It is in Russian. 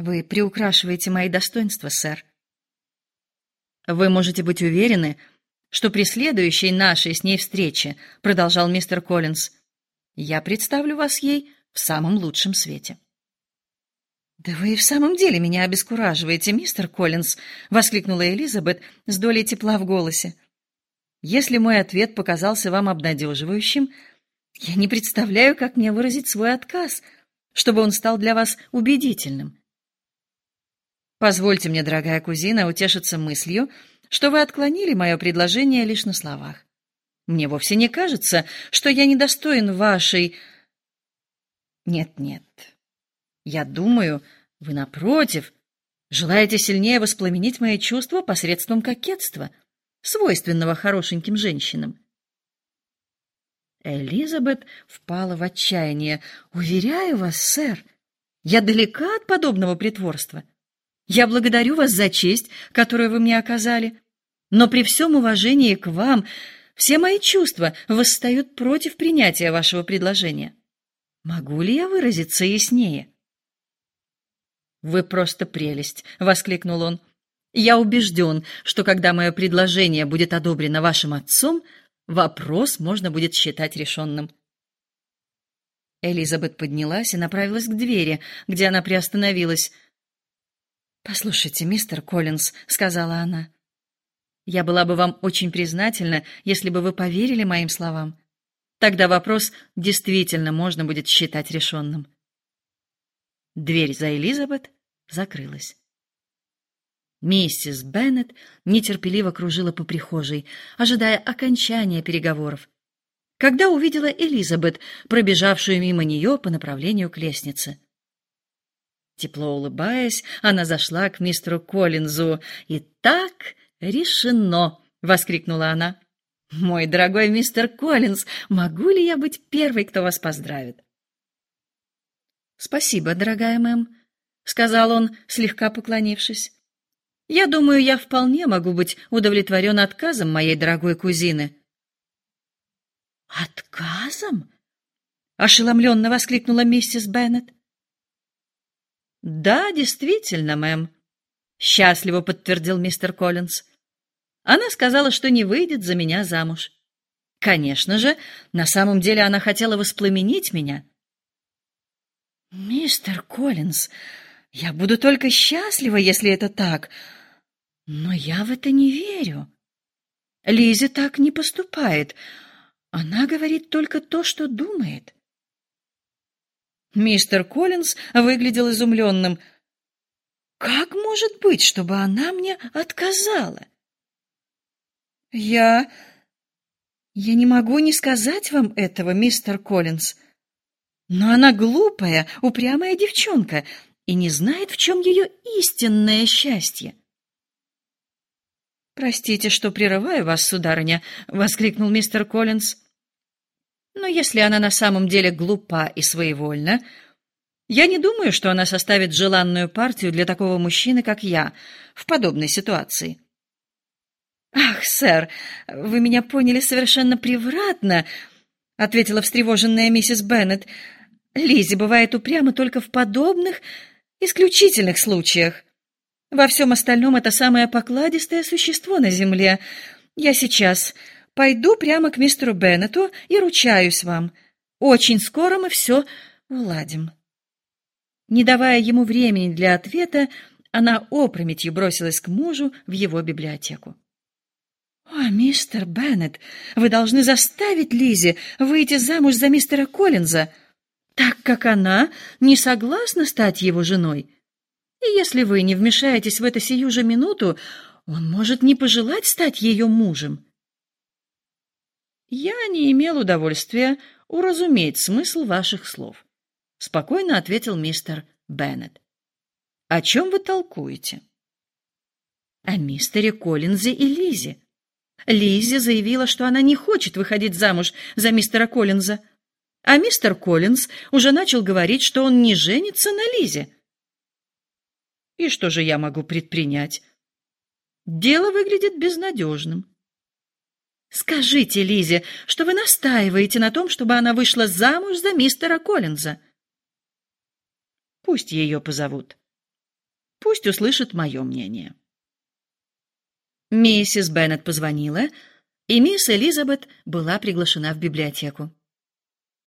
Вы приукрашиваете мои достоинства, сэр. Вы можете быть уверены, что при следующей нашей с ней встрече, продолжал мистер Коллинз, я представлю вас ей в самом лучшем свете. Да вы и в самом деле меня обескураживаете, мистер Коллинз, воскликнула Элизабет с долей тепла в голосе. Если мой ответ показался вам обнадеживающим, я не представляю, как мне выразить свой отказ, чтобы он стал для вас убедительным. Позвольте мне, дорогая кузина, утешиться мыслью, что вы отклонили мое предложение лишь на словах. Мне вовсе не кажется, что я недостоин вашей... Нет, нет. Я думаю, вы, напротив, желаете сильнее воспламенить мои чувства посредством кокетства, свойственного хорошеньким женщинам. Элизабет впала в отчаяние. «Уверяю вас, сэр, я далека от подобного притворства. Я благодарю вас за честь, которую вы мне оказали, но при всем уважении к вам все мои чувства восстают против принятия вашего предложения. Могу ли я выразиться яснее? Вы просто прелесть, воскликнул он. Я убежден, что когда мое предложение будет одобрено вашим отцом, вопрос можно будет считать решенным. Элизабет поднялась и направилась к двери, где она приостановилась. Послушайте, мистер Коллинз, сказала она. Я была бы вам очень признательна, если бы вы поверили моим словам. Тогда вопрос действительно можно будет считать решенным. Дверь за Элизабет закрылась. Миссис Беннет нетерпеливо кружила по прихожей, ожидая окончания переговоров. Когда увидела Элизабет, пробежавшую мимо нее по направлению к лестнице. Тепло улыбаясь, она зашла к мистеру Коллинзу. «И так решено!» — воскликнула она. «Мой дорогой мистер Коллинз, могу ли я быть первой, кто вас поздравит?» «Спасибо, дорогая мэм», — сказал он, слегка поклонившись. «Я думаю, я вполне могу быть удовлетворен отказом моей дорогой кузины». «Отказом?» — ошеломленно воскликнула миссис Беннет. Да, действительно, мэм, счастливо подтвердил мистер Коллинз. Она сказала, что не выйдет за меня замуж. Конечно же, на самом деле она хотела воспламенить меня. Мистер Коллинз, я буду только счастлива, если это так. Но я в это не верю. Лизи так не поступает. Она говорит только то, что думает. Мистер Коллинз выглядел изумленным. Как может быть, чтобы она мне отказала? Я я не могу не сказать вам этого, мистер Коллинз. Но она глупая, упрямая девчонка и не знает, в чем ее истинное счастье. Простите, что прерываю вас, сударыня, воскликнул мистер Коллинз. Но если она на самом деле глупа и своевольна, я не думаю, что она составит желанную партию для такого мужчины, как я, в подобной ситуации. Ах, сэр, вы меня поняли совершенно превратно, ответила встревоженная миссис Беннет. Лизи бывает упряма только в подобных исключительных случаях. Во всем остальном это самое покладистое существо на земле. Я сейчас Пойду прямо к мистеру Беннету и ручаюсь вам, очень скоро мы все уладим. Не давая ему времени для ответа, она опрометью бросилась к мужу в его библиотеку. «О, мистер Беннет, вы должны заставить Лизи выйти замуж за мистера Коллинза, так как она не согласна стать его женой. И если вы не вмешаетесь в это сию же минуту, он может не пожелать стать ее мужем. Я не имел удовольствия уразуметь смысл ваших слов, спокойно ответил мистер Беннет. О чем вы толкуете? О мистере Коллинзе и Лизе. Лизи заявила, что она не хочет выходить замуж за мистера Коллинза, а мистер Коллинз уже начал говорить, что он не женится на Лизе. И что же я могу предпринять? Дело выглядит безнадежным. Скажите Лизе, что вы настаиваете на том, чтобы она вышла замуж за мистера Коллинза. Пусть ее позовут. Пусть услышит мое мнение. Миссис Беннет позвонила, и мисс Элизабет была приглашена в библиотеку.